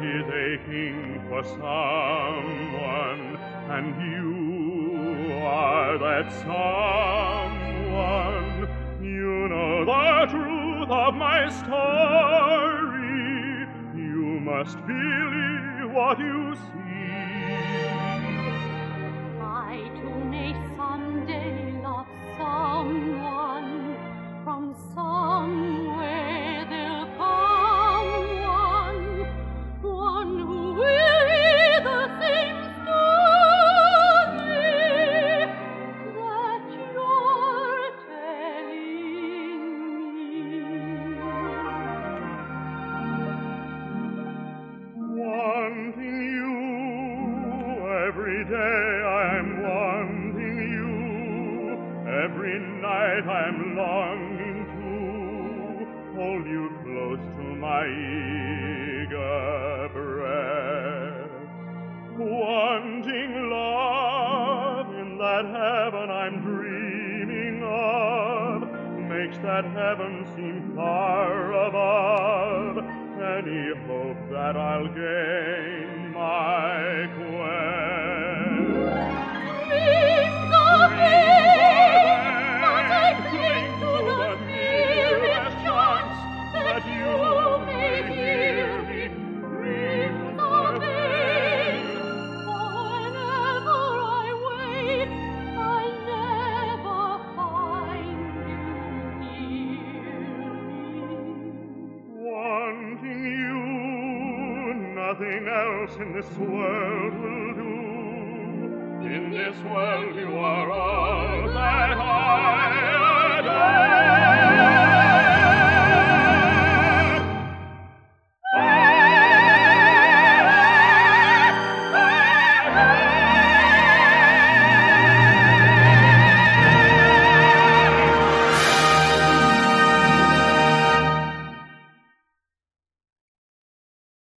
waiting for someone, and you are that someone. You know the truth of my story. You must believe what you see. I too every day, I'm wanting you. Every night I'm longing to hold you close to my eager breast. Wanting love in that heaven I'm dreaming of makes that heaven seem far above any hope that I'll gain nothing else in this world will do. In this world you are all that